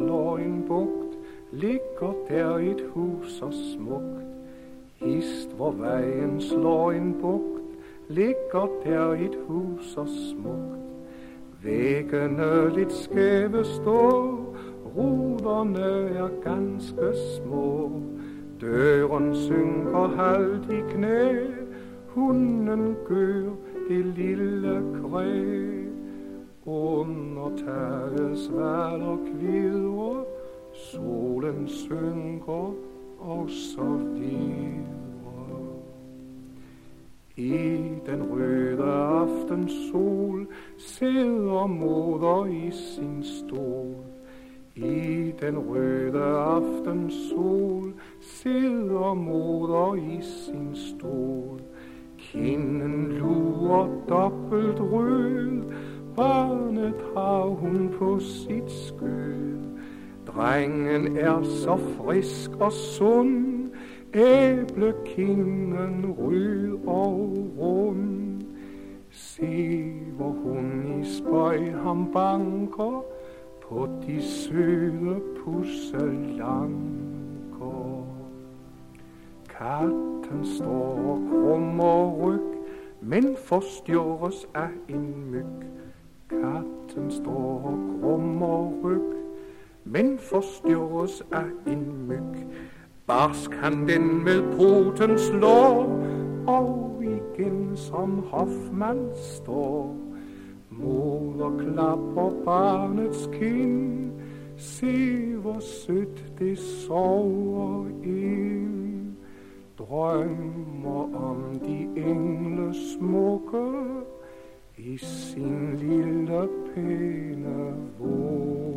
slår en bugt, ligger der et hus så smukt. Hist, hvor vejen slår en bugt, ligger der et hus så smukt. Væggene lidt skæve står, ruderne er ganske små. Døren synker halvt i knæ, hunden gør det lille kræ. Under taget og kvider, solen synker og så videre. I den røde aftensol sidder moder i sin stol. I den røde aftensol sidder moder i sin stol. Kinden lurer dobbelt rød, barnet har hun på sit skød. Drengen er så frisk og sund, æblekinden rød og rund. Se, hvor hun i spøj ham banker på de søde pusselanker. Katten står og krummer ryg, men forstyrres af en myg. Katten står og krummer ryg, men forstyrres af en myg. Barsk han den med poten slår, og igen som hofmand står. Moder klapper barnets kind, se hvor sødt det sover ind. Drømmer i sin lille pæne våg.